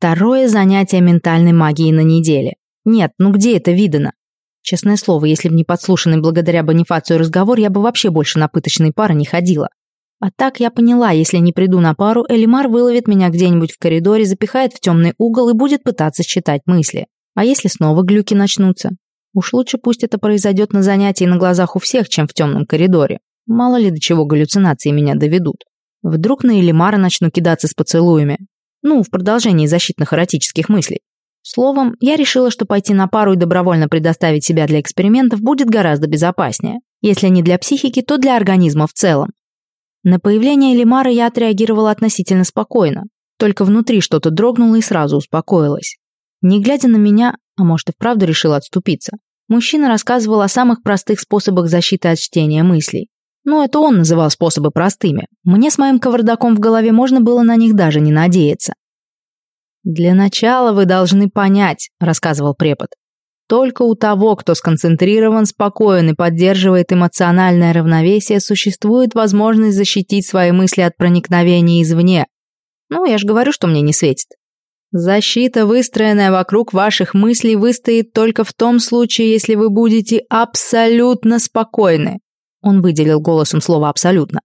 Второе занятие ментальной магией на неделе. Нет, ну где это видано? Честное слово, если бы не подслушанный благодаря Бонифацию разговор, я бы вообще больше на пыточные пары не ходила. А так я поняла, если не приду на пару, Элимар выловит меня где-нибудь в коридоре, запихает в темный угол и будет пытаться считать мысли. А если снова глюки начнутся? Уж лучше пусть это произойдет на занятии на глазах у всех, чем в темном коридоре. Мало ли до чего галлюцинации меня доведут. Вдруг на Элимара начну кидаться с поцелуями. Ну, в продолжении защитных эротических мыслей. Словом, я решила, что пойти на пару и добровольно предоставить себя для экспериментов будет гораздо безопаснее. Если не для психики, то для организма в целом. На появление Лимара я отреагировала относительно спокойно. Только внутри что-то дрогнуло и сразу успокоилась. Не глядя на меня, а может и вправду решил отступиться, мужчина рассказывал о самых простых способах защиты от чтения мыслей. Но это он называл способы простыми. Мне с моим кавардаком в голове можно было на них даже не надеяться. «Для начала вы должны понять», — рассказывал препод. «Только у того, кто сконцентрирован, спокоен и поддерживает эмоциональное равновесие, существует возможность защитить свои мысли от проникновения извне. Ну, я же говорю, что мне не светит. Защита, выстроенная вокруг ваших мыслей, выстоит только в том случае, если вы будете абсолютно спокойны. Он выделил голосом слово «абсолютно».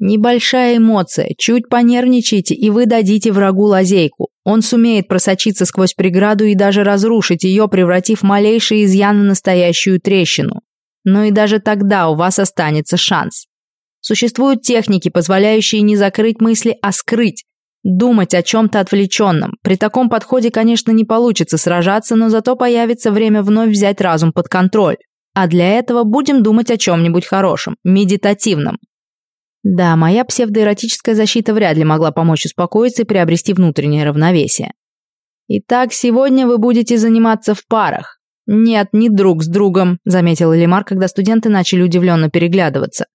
Небольшая эмоция, чуть понервничайте, и вы дадите врагу лазейку. Он сумеет просочиться сквозь преграду и даже разрушить ее, превратив малейший изъян в настоящую трещину. Но и даже тогда у вас останется шанс. Существуют техники, позволяющие не закрыть мысли, а скрыть. Думать о чем-то отвлеченном. При таком подходе, конечно, не получится сражаться, но зато появится время вновь взять разум под контроль. А для этого будем думать о чем-нибудь хорошем, медитативном. Да, моя псевдоэротическая защита вряд ли могла помочь успокоиться и приобрести внутреннее равновесие. Итак, сегодня вы будете заниматься в парах. Нет, не друг с другом, заметил Элимар, когда студенты начали удивленно переглядываться.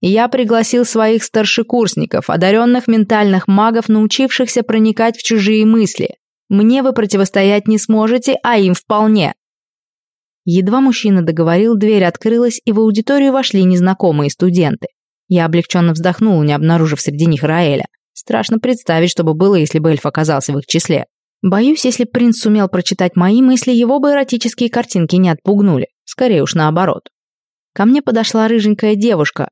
Я пригласил своих старшекурсников, одаренных ментальных магов, научившихся проникать в чужие мысли. Мне вы противостоять не сможете, а им вполне. Едва мужчина договорил, дверь открылась, и в аудиторию вошли незнакомые студенты. Я облегченно вздохнула, не обнаружив среди них Раэля. Страшно представить, что бы было, если бы эльф оказался в их числе. Боюсь, если принц сумел прочитать мои мысли, его бы эротические картинки не отпугнули. Скорее уж наоборот. Ко мне подошла рыженькая девушка.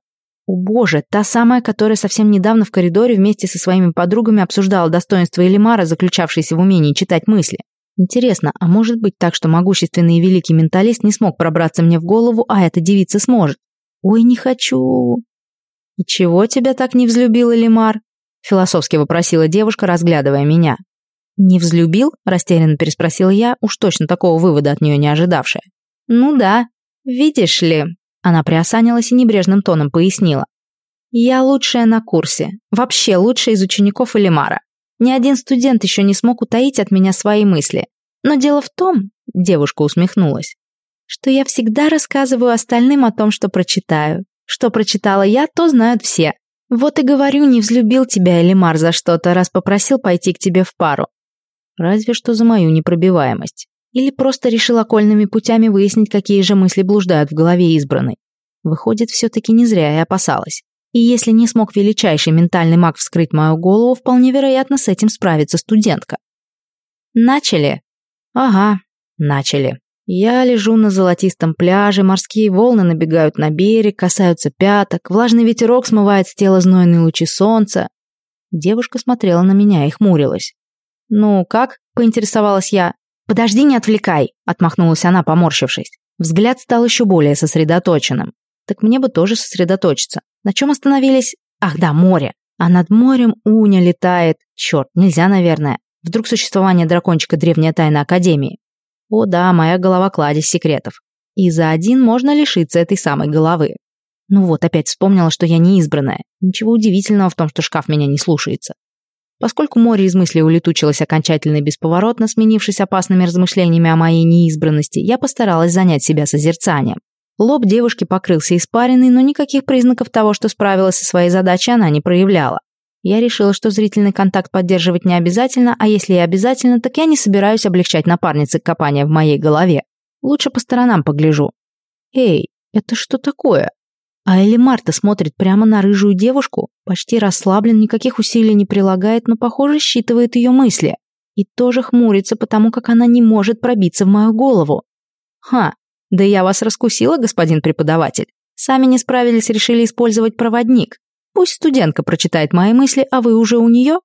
О боже, та самая, которая совсем недавно в коридоре вместе со своими подругами обсуждала достоинства Элимара, заключавшееся в умении читать мысли. Интересно, а может быть так, что могущественный и великий менталист не смог пробраться мне в голову, а эта девица сможет? Ой, не хочу. «И чего тебя так не взлюбил Элимар?» — философски вопросила девушка, разглядывая меня. «Не взлюбил?» — растерянно переспросила я, уж точно такого вывода от нее не ожидавшая. «Ну да, видишь ли...» Она приосанилась и небрежным тоном пояснила. «Я лучшая на курсе. Вообще лучшая из учеников Элимара. Ни один студент еще не смог утаить от меня свои мысли. Но дело в том, — девушка усмехнулась, — что я всегда рассказываю остальным о том, что прочитаю. Что прочитала я, то знают все. Вот и говорю, не взлюбил тебя Элимар за что-то, раз попросил пойти к тебе в пару. Разве что за мою непробиваемость. Или просто решил окольными путями выяснить, какие же мысли блуждают в голове избранной. Выходит, все-таки не зря я опасалась. И если не смог величайший ментальный маг вскрыть мою голову, вполне вероятно, с этим справится студентка. Начали? Ага, начали. Я лежу на золотистом пляже, морские волны набегают на берег, касаются пяток, влажный ветерок смывает с тела знойные лучи солнца. Девушка смотрела на меня и хмурилась. «Ну, как?» — поинтересовалась я. «Подожди, не отвлекай!» — отмахнулась она, поморщившись. Взгляд стал еще более сосредоточенным. Так мне бы тоже сосредоточиться. На чем остановились? Ах да, море. А над морем Уня летает. Черт, нельзя, наверное. Вдруг существование дракончика древняя тайна Академии. О да, моя голова кладезь секретов. И за один можно лишиться этой самой головы. Ну вот, опять вспомнила, что я не избранная. Ничего удивительного в том, что шкаф меня не слушается. Поскольку море из мыслей улетучилось окончательно и бесповоротно, сменившись опасными размышлениями о моей неизбранности, я постаралась занять себя созерцанием. Лоб девушки покрылся испариной, но никаких признаков того, что справилась со своей задачей, она не проявляла. Я решила, что зрительный контакт поддерживать не обязательно, а если и обязательно, так я не собираюсь облегчать напарнице копания в моей голове. Лучше по сторонам погляжу. Эй, это что такое? А Эли Марта смотрит прямо на рыжую девушку, почти расслаблен, никаких усилий не прилагает, но, похоже, считывает ее мысли. И тоже хмурится, потому как она не может пробиться в мою голову. Ха, да я вас раскусила, господин преподаватель. Сами не справились, решили использовать проводник. Пусть студентка прочитает мои мысли, а вы уже у нее?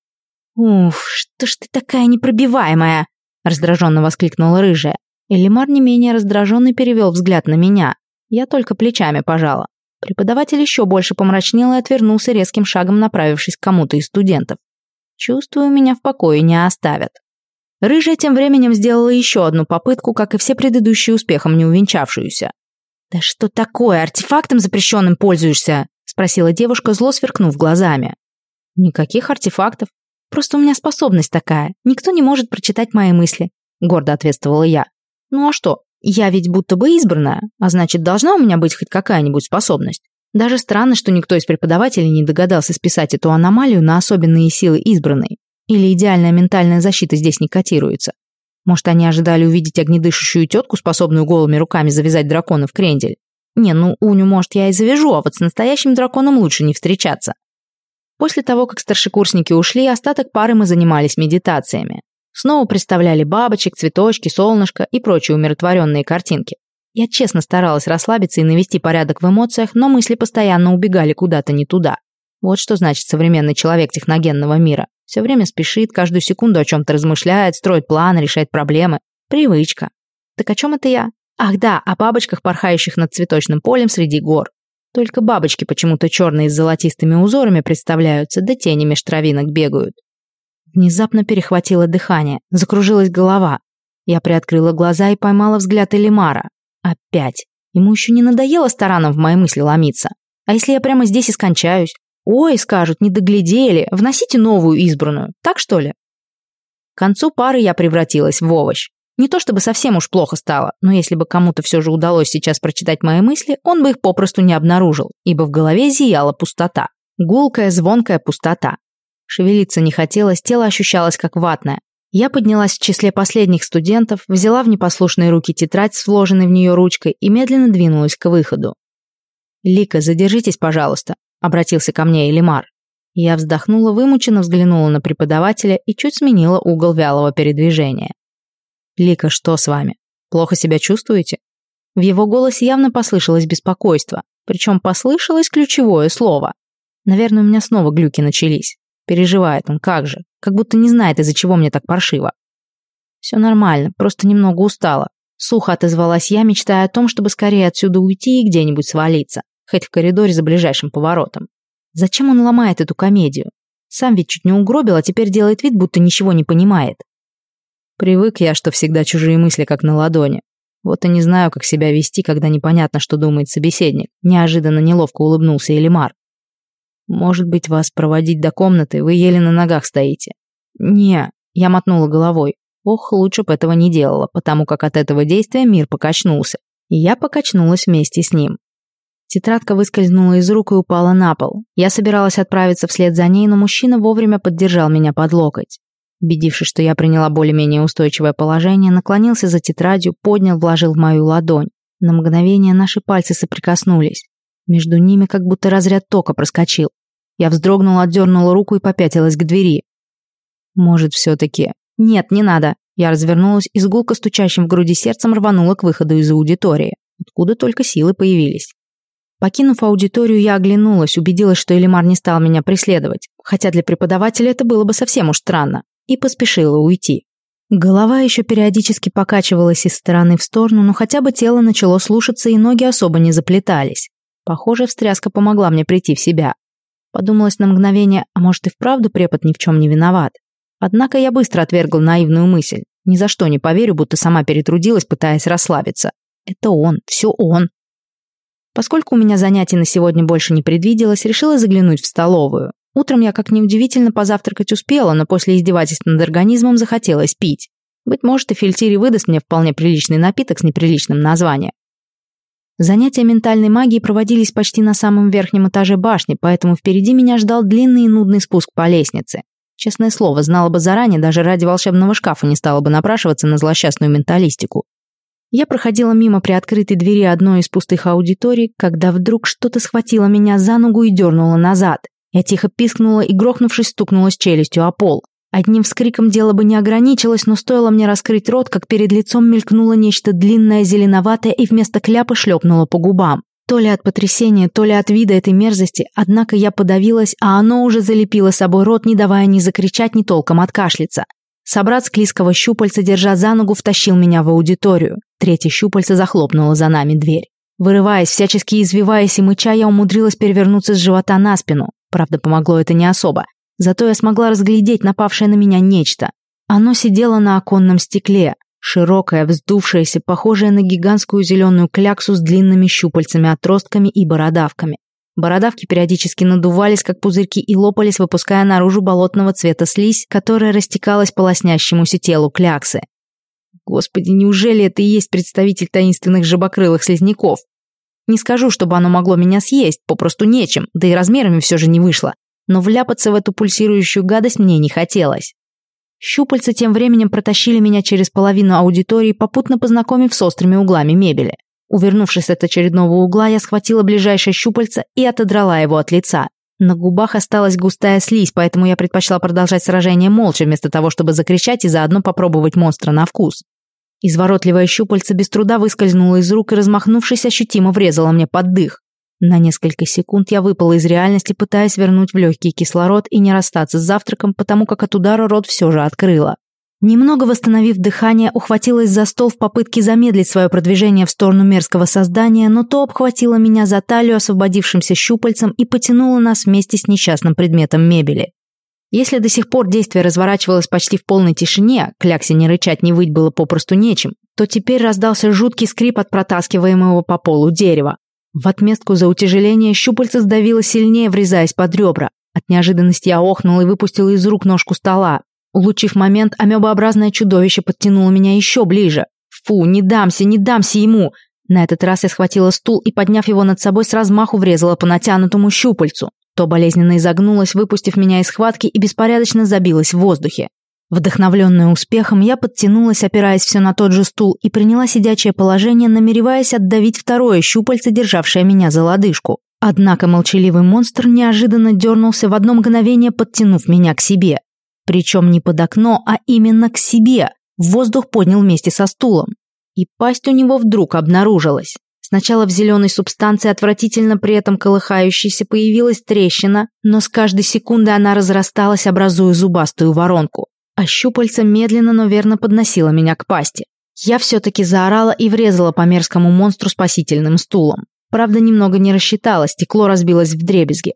Уф, что ж ты такая непробиваемая, раздраженно воскликнула рыжая. Элимар не менее раздраженный перевел взгляд на меня. Я только плечами пожала. Преподаватель еще больше помрачнел и отвернулся резким шагом, направившись к кому-то из студентов. Чувствую, меня в покое не оставят. Рыжая тем временем сделала еще одну попытку, как и все предыдущие успехом не увенчавшуюся. «Да что такое, артефактом запрещенным пользуешься?» — спросила девушка, зло сверкнув глазами. «Никаких артефактов. Просто у меня способность такая. Никто не может прочитать мои мысли», — гордо ответствовала я. «Ну а что? Я ведь будто бы избранная, а значит, должна у меня быть хоть какая-нибудь способность. Даже странно, что никто из преподавателей не догадался списать эту аномалию на особенные силы избранной. Или идеальная ментальная защита здесь не котируется. Может, они ожидали увидеть огнедышащую тетку, способную голыми руками завязать дракона в крендель? Не, ну Уню, может, я и завяжу, а вот с настоящим драконом лучше не встречаться. После того, как старшекурсники ушли, остаток пары мы занимались медитациями. Снова представляли бабочек, цветочки, солнышко и прочие умиротворенные картинки. Я честно старалась расслабиться и навести порядок в эмоциях, но мысли постоянно убегали куда-то не туда. Вот что значит современный человек техногенного мира. Все время спешит, каждую секунду о чем-то размышляет, строит планы, решает проблемы. Привычка. Так о чем это я? Ах да, о бабочках, порхающих над цветочным полем среди гор. Только бабочки почему-то черные с золотистыми узорами представляются, да тени меж травинок бегают. Внезапно перехватило дыхание, закружилась голова. Я приоткрыла глаза и поймала взгляд Элимара. Опять. Ему еще не надоело с в мои мысли ломиться. А если я прямо здесь и скончаюсь? Ой, скажут, не доглядели, вносите новую избранную. Так что ли? К концу пары я превратилась в овощ. Не то чтобы совсем уж плохо стало, но если бы кому-то все же удалось сейчас прочитать мои мысли, он бы их попросту не обнаружил, ибо в голове зияла пустота. Гулкая, звонкая пустота. Шевелиться не хотелось, тело ощущалось как ватное. Я поднялась в числе последних студентов, взяла в непослушные руки тетрадь с вложенной в нее ручкой и медленно двинулась к выходу. «Лика, задержитесь, пожалуйста», — обратился ко мне Элимар. Я вздохнула, вымученно взглянула на преподавателя и чуть сменила угол вялого передвижения. «Лика, что с вами? Плохо себя чувствуете?» В его голосе явно послышалось беспокойство, причем послышалось ключевое слово. Наверное, у меня снова глюки начались. Переживает он, как же, как будто не знает, из-за чего мне так паршиво. Все нормально, просто немного устала. Сухо отозвалась я, мечтая о том, чтобы скорее отсюда уйти и где-нибудь свалиться, хоть в коридоре за ближайшим поворотом. Зачем он ломает эту комедию? Сам ведь чуть не угробил, а теперь делает вид, будто ничего не понимает. Привык я, что всегда чужие мысли как на ладони. Вот и не знаю, как себя вести, когда непонятно, что думает собеседник. Неожиданно неловко улыбнулся Элимар. Может быть, вас проводить до комнаты, вы еле на ногах стоите. Не, я мотнула головой. Ох, лучше бы этого не делала, потому как от этого действия мир покачнулся. И я покачнулась вместе с ним. Тетрадка выскользнула из рук и упала на пол. Я собиралась отправиться вслед за ней, но мужчина вовремя поддержал меня под локоть. Убедившись, что я приняла более-менее устойчивое положение, наклонился за тетрадью, поднял, вложил в мою ладонь. На мгновение наши пальцы соприкоснулись. Между ними как будто разряд тока проскочил. Я вздрогнула, отдернула руку и попятилась к двери. Может, все-таки... Нет, не надо. Я развернулась и с гулко стучащим в груди сердцем рванула к выходу из аудитории. Откуда только силы появились. Покинув аудиторию, я оглянулась, убедилась, что Элимар не стал меня преследовать, хотя для преподавателя это было бы совсем уж странно и поспешила уйти. Голова еще периодически покачивалась из стороны в сторону, но хотя бы тело начало слушаться и ноги особо не заплетались. Похоже, встряска помогла мне прийти в себя. Подумалось на мгновение, а может и вправду препод ни в чем не виноват. Однако я быстро отвергла наивную мысль. Ни за что не поверю, будто сама перетрудилась, пытаясь расслабиться. Это он, все он. Поскольку у меня занятий на сегодня больше не предвиделось, решила заглянуть в столовую. Утром я, как неудивительно, позавтракать успела, но после издевательств над организмом захотелось пить. Быть может, и Фильтири выдаст мне вполне приличный напиток с неприличным названием. Занятия ментальной магией проводились почти на самом верхнем этаже башни, поэтому впереди меня ждал длинный и нудный спуск по лестнице. Честное слово, знала бы заранее, даже ради волшебного шкафа не стала бы напрашиваться на злосчастную менталистику. Я проходила мимо приоткрытой двери одной из пустых аудиторий, когда вдруг что-то схватило меня за ногу и дернуло назад. Я тихо пискнула и, грохнувшись, стукнулась челюстью о пол. Одним вскриком дело бы не ограничилось, но стоило мне раскрыть рот, как перед лицом мелькнуло нечто длинное, зеленоватое и вместо кляпа шлепнуло по губам. То ли от потрясения, то ли от вида этой мерзости, однако я подавилась, а оно уже залепило собой рот, не давая ни закричать, ни толком откашляться. Собрат склизкого щупальца, держа за ногу, втащил меня в аудиторию. Третье щупальце захлопнуло за нами дверь. Вырываясь, всячески извиваясь и мыча, я умудрилась перевернуться с живота на спину. Правда, помогло это не особо. Зато я смогла разглядеть напавшее на меня нечто. Оно сидело на оконном стекле, широкое, вздувшееся, похожее на гигантскую зеленую кляксу с длинными щупальцами-отростками и бородавками. Бородавки периодически надувались, как пузырьки, и лопались, выпуская наружу болотного цвета слизь, которая растекалась по лоснящемуся телу кляксы. Господи, неужели это и есть представитель таинственных жабокрылых слизняков? Не скажу, чтобы оно могло меня съесть, попросту нечем, да и размерами все же не вышло но вляпаться в эту пульсирующую гадость мне не хотелось. Щупальца тем временем протащили меня через половину аудитории, попутно познакомив с острыми углами мебели. Увернувшись от очередного угла, я схватила ближайшее щупальце и отодрала его от лица. На губах осталась густая слизь, поэтому я предпочла продолжать сражение молча, вместо того, чтобы закричать и заодно попробовать монстра на вкус. Изворотливое щупальце без труда выскользнуло из рук и, размахнувшись, ощутимо врезало мне под дых. На несколько секунд я выпала из реальности, пытаясь вернуть в легкий кислород и не расстаться с завтраком, потому как от удара рот все же открыла. Немного восстановив дыхание, ухватилась за стол в попытке замедлить свое продвижение в сторону мерзкого создания, но то обхватило меня за талию освободившимся щупальцем и потянуло нас вместе с несчастным предметом мебели. Если до сих пор действие разворачивалось почти в полной тишине, кляксе не рычать, не выть было попросту нечем, то теперь раздался жуткий скрип от протаскиваемого по полу дерева. В отместку за утяжеление щупальце сдавило сильнее, врезаясь под ребра. От неожиданности я охнула и выпустила из рук ножку стола. Улучив момент, амебообразное чудовище подтянуло меня еще ближе. Фу, не дамся, не дамся ему! На этот раз я схватила стул и, подняв его над собой, с размаху врезала по натянутому щупальцу. То болезненно изогнулось, выпустив меня из схватки и беспорядочно забилось в воздухе. Вдохновленная успехом, я подтянулась, опираясь все на тот же стул, и приняла сидячее положение, намереваясь отдавить второе щупальце, державшее меня за лодыжку. Однако молчаливый монстр неожиданно дернулся в одно мгновение, подтянув меня к себе. Причем не под окно, а именно к себе. Воздух поднял вместе со стулом. И пасть у него вдруг обнаружилась. Сначала в зеленой субстанции, отвратительно при этом колыхающейся, появилась трещина, но с каждой секундой она разрасталась, образуя зубастую воронку а щупальца медленно, но верно подносило меня к пасти. Я все-таки заорала и врезала по мерзкому монстру спасительным стулом. Правда, немного не рассчитала, стекло разбилось в дребезги.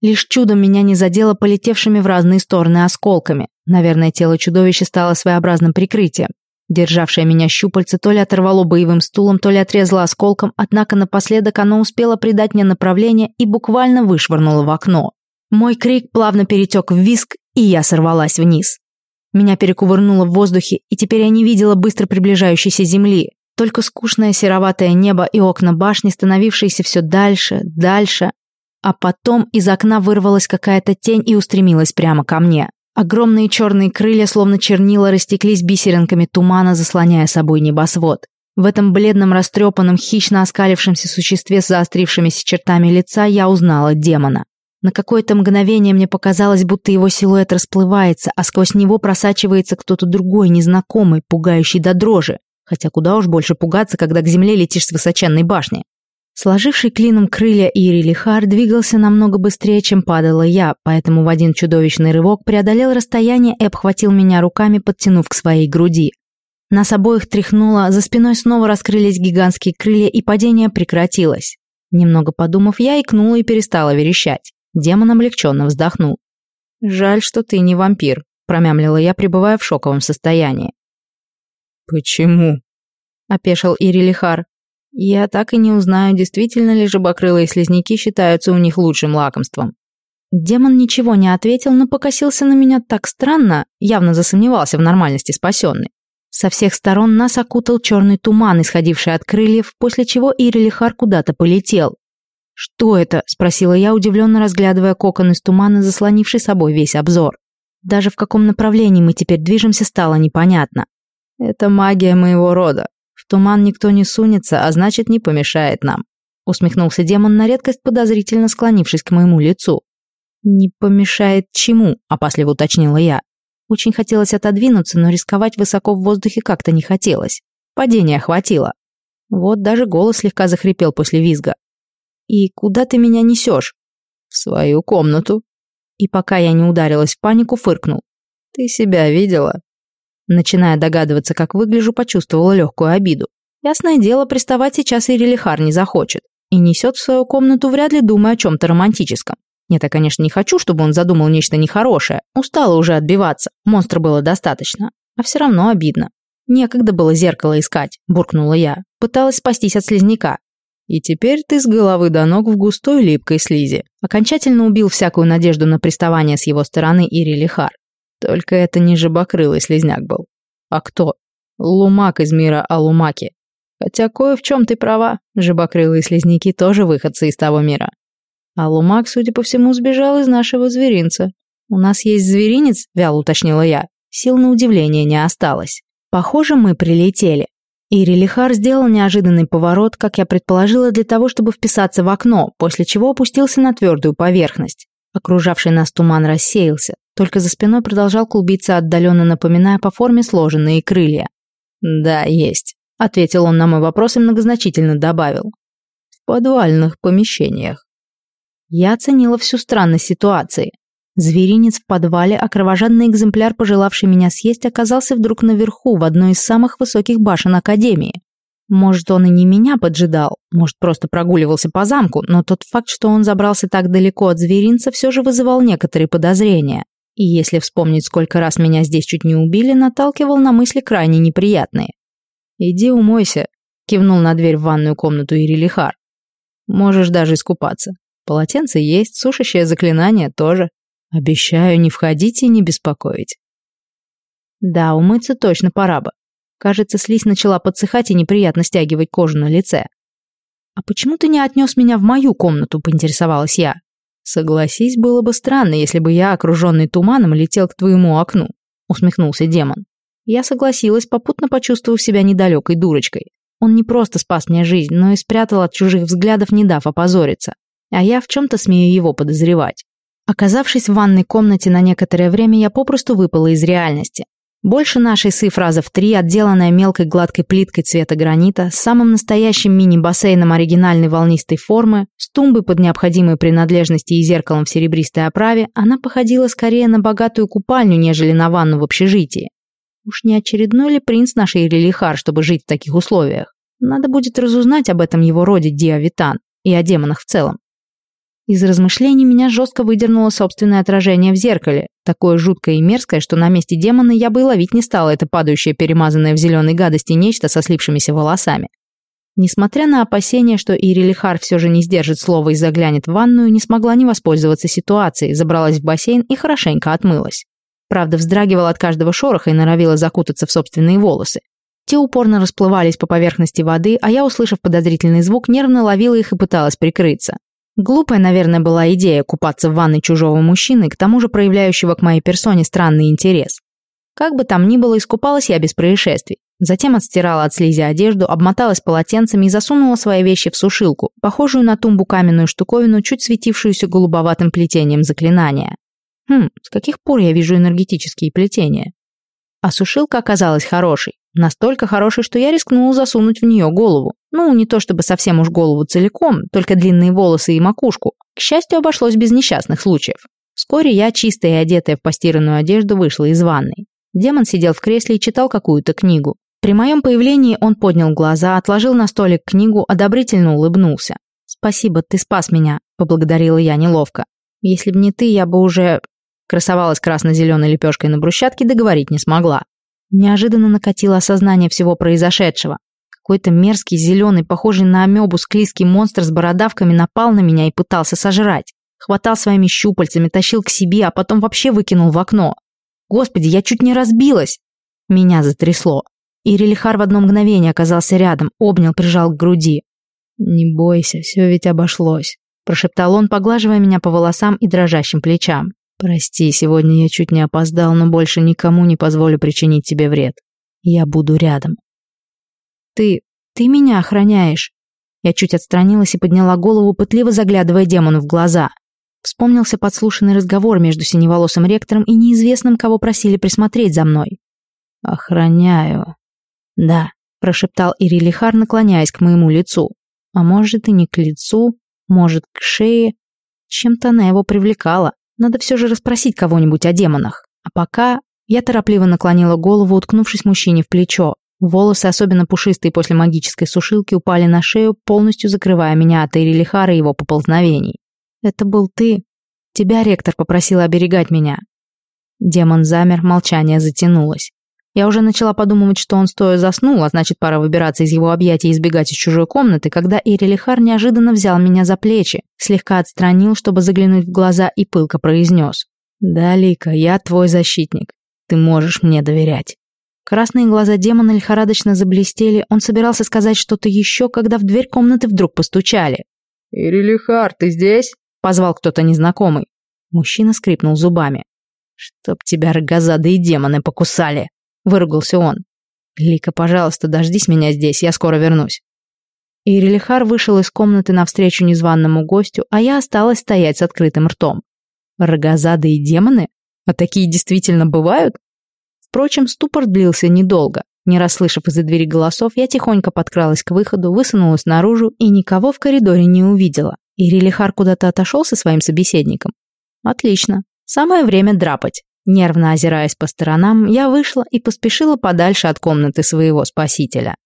Лишь чудом меня не задело полетевшими в разные стороны осколками. Наверное, тело чудовища стало своеобразным прикрытием. Державшее меня щупальце то ли оторвало боевым стулом, то ли отрезало осколком, однако напоследок оно успело придать мне направление и буквально вышвырнуло в окно. Мой крик плавно перетек в виск, и я сорвалась вниз. Меня перекувырнуло в воздухе, и теперь я не видела быстро приближающейся земли, только скучное сероватое небо и окна башни, становившиеся все дальше, дальше. А потом из окна вырвалась какая-то тень и устремилась прямо ко мне. Огромные черные крылья, словно чернила, растеклись бисеринками тумана, заслоняя собой небосвод. В этом бледном, растрепанном, хищно оскалившемся существе с заострившимися чертами лица я узнала демона. На какое-то мгновение мне показалось, будто его силуэт расплывается, а сквозь него просачивается кто-то другой, незнакомый, пугающий до дрожи. Хотя куда уж больше пугаться, когда к земле летишь с высоченной башни. Сложивший клином крылья Ири Лихар двигался намного быстрее, чем падала я, поэтому в один чудовищный рывок преодолел расстояние и обхватил меня руками, подтянув к своей груди. Нас обоих тряхнуло, за спиной снова раскрылись гигантские крылья, и падение прекратилось. Немного подумав, я икнула и перестала верещать. Демон облегченно вздохнул. «Жаль, что ты не вампир», — промямлила я, пребывая в шоковом состоянии. «Почему?» — опешил Ирилихар. «Я так и не узнаю, действительно ли жабокрылые слизняки считаются у них лучшим лакомством». Демон ничего не ответил, но покосился на меня так странно, явно засомневался в нормальности спасенной. Со всех сторон нас окутал черный туман, исходивший от крыльев, после чего Ирилихар куда-то полетел. «Что это?» – спросила я, удивленно разглядывая кокон из тумана, заслонивший собой весь обзор. Даже в каком направлении мы теперь движемся, стало непонятно. «Это магия моего рода. Туман никто не сунется, а значит, не помешает нам», – усмехнулся демон на редкость, подозрительно склонившись к моему лицу. «Не помешает чему?» – опасливо уточнила я. Очень хотелось отодвинуться, но рисковать высоко в воздухе как-то не хотелось. Падения хватило. Вот даже голос слегка захрипел после визга. «И куда ты меня несешь?» «В свою комнату». И пока я не ударилась в панику, фыркнул. «Ты себя видела?» Начиная догадываться, как выгляжу, почувствовала легкую обиду. Ясное дело, приставать сейчас Ирилихар не захочет. И несет в свою комнату, вряд ли думая о чем-то романтическом. Нет, я, конечно, не хочу, чтобы он задумал нечто нехорошее. Устала уже отбиваться. Монстра было достаточно. А все равно обидно. Некогда было зеркало искать, буркнула я. Пыталась спастись от слизняка. И теперь ты с головы до ног в густой липкой слизи. Окончательно убил всякую надежду на приставание с его стороны Ири Лихар. Только это не жабокрылый слизняк был. А кто? Лумак из мира Алумаки. Хотя кое в чем ты права, жабокрылые слизняки тоже выходцы из того мира. А Лумак, судя по всему, сбежал из нашего зверинца. У нас есть зверинец, вяло уточнила я. Сил на удивление не осталось. Похоже, мы прилетели. И сделал неожиданный поворот, как я предположила, для того, чтобы вписаться в окно, после чего опустился на твердую поверхность. Окружавший нас туман рассеялся, только за спиной продолжал клубиться, отдаленно напоминая по форме сложенные крылья. «Да, есть», — ответил он на мой вопрос и многозначительно добавил. «В подвальных помещениях». Я оценила всю странность ситуации. Зверинец в подвале, а кровожадный экземпляр, пожелавший меня съесть, оказался вдруг наверху, в одной из самых высоких башен Академии. Может, он и не меня поджидал, может, просто прогуливался по замку, но тот факт, что он забрался так далеко от зверинца, все же вызывал некоторые подозрения. И если вспомнить, сколько раз меня здесь чуть не убили, наталкивал на мысли крайне неприятные. «Иди умойся», — кивнул на дверь в ванную комнату Ирилихар. «Можешь даже искупаться. Полотенце есть, сушащее заклинание тоже. Обещаю не входить и не беспокоить. Да, умыться точно пора бы. Кажется, слизь начала подсыхать и неприятно стягивать кожу на лице. «А почему ты не отнес меня в мою комнату?» – поинтересовалась я. «Согласись, было бы странно, если бы я, окруженный туманом, летел к твоему окну», – усмехнулся демон. Я согласилась, попутно почувствовав себя недалекой дурочкой. Он не просто спас мне жизнь, но и спрятал от чужих взглядов, не дав опозориться а я в чем-то смею его подозревать. Оказавшись в ванной комнате на некоторое время, я попросту выпала из реальности. Больше нашей сы фраза в три, отделанная мелкой гладкой плиткой цвета гранита, с самым настоящим мини-бассейном оригинальной волнистой формы, с тумбой под необходимые принадлежности и зеркалом в серебристой оправе, она походила скорее на богатую купальню, нежели на ванну в общежитии. Уж не очередной ли принц нашей Релихар, чтобы жить в таких условиях? Надо будет разузнать об этом его роде Диавитан и о демонах в целом. Из размышлений меня жестко выдернуло собственное отражение в зеркале, такое жуткое и мерзкое, что на месте демона я бы и ловить не стала это падающее, перемазанное в зеленой гадости нечто со слипшимися волосами. Несмотря на опасения, что Ирилихар все же не сдержит слова и заглянет в ванную, не смогла не воспользоваться ситуацией, забралась в бассейн и хорошенько отмылась. Правда, вздрагивала от каждого шороха и норовила закутаться в собственные волосы. Те упорно расплывались по поверхности воды, а я, услышав подозрительный звук, нервно ловила их и пыталась прикрыться. Глупая, наверное, была идея купаться в ванной чужого мужчины, к тому же проявляющего к моей персоне странный интерес. Как бы там ни было, искупалась я без происшествий. Затем отстирала от слизи одежду, обмоталась полотенцами и засунула свои вещи в сушилку, похожую на тумбу каменную штуковину, чуть светившуюся голубоватым плетением заклинания. Хм, с каких пор я вижу энергетические плетения? А сушилка оказалась хорошей. Настолько хорошей, что я рискнула засунуть в нее голову. Ну, не то чтобы совсем уж голову целиком, только длинные волосы и макушку. К счастью, обошлось без несчастных случаев. Вскоре я, чистая и одетая в постиранную одежду, вышла из ванной. Демон сидел в кресле и читал какую-то книгу. При моем появлении он поднял глаза, отложил на столик книгу, одобрительно улыбнулся. «Спасибо, ты спас меня», — поблагодарила я неловко. «Если б не ты, я бы уже...» Красовалась красно-зеленой лепешкой на брусчатке, договорить не смогла. Неожиданно накатило осознание всего произошедшего. Какой-то мерзкий, зеленый, похожий на амебу склизкий монстр с бородавками напал на меня и пытался сожрать. Хватал своими щупальцами, тащил к себе, а потом вообще выкинул в окно. Господи, я чуть не разбилась. Меня затрясло. И Релихар в одно мгновение оказался рядом, обнял, прижал к груди. «Не бойся, все ведь обошлось», – прошептал он, поглаживая меня по волосам и дрожащим плечам. Прости, сегодня я чуть не опоздал, но больше никому не позволю причинить тебе вред. Я буду рядом. Ты... ты меня охраняешь. Я чуть отстранилась и подняла голову, пытливо заглядывая демону в глаза. Вспомнился подслушанный разговор между синеволосым ректором и неизвестным, кого просили присмотреть за мной. «Охраняю». «Да», — прошептал Ирилихар, наклоняясь к моему лицу. «А может и не к лицу, может, к шее. Чем-то она его привлекала. Надо все же расспросить кого-нибудь о демонах. А пока я торопливо наклонила голову, уткнувшись мужчине в плечо. Волосы, особенно пушистые после магической сушилки, упали на шею, полностью закрывая меня от Ирилихара и его поползновений. «Это был ты. Тебя ректор попросил оберегать меня». Демон замер, молчание затянулось. Я уже начала подумывать, что он стоя заснул, а значит, пора выбираться из его объятий и избегать из чужой комнаты, когда Ирилихар неожиданно взял меня за плечи, слегка отстранил, чтобы заглянуть в глаза и пылко произнес. «Да, Лика, я твой защитник. Ты можешь мне доверять». Красные глаза демона лихорадочно заблестели, он собирался сказать что-то еще, когда в дверь комнаты вдруг постучали. «Ирилихар, ты здесь?» — позвал кто-то незнакомый. Мужчина скрипнул зубами. «Чтоб тебя рогозады и демоны покусали!» — выругался он. «Лика, пожалуйста, дождись меня здесь, я скоро вернусь». Ирилихар вышел из комнаты навстречу незваному гостю, а я осталась стоять с открытым ртом. Рогозады и демоны? А такие действительно бывают? Впрочем, ступор длился недолго. Не расслышав из-за двери голосов, я тихонько подкралась к выходу, высунулась наружу и никого в коридоре не увидела. И Релихар куда-то отошел со своим собеседником. Отлично. Самое время драпать. Нервно озираясь по сторонам, я вышла и поспешила подальше от комнаты своего спасителя.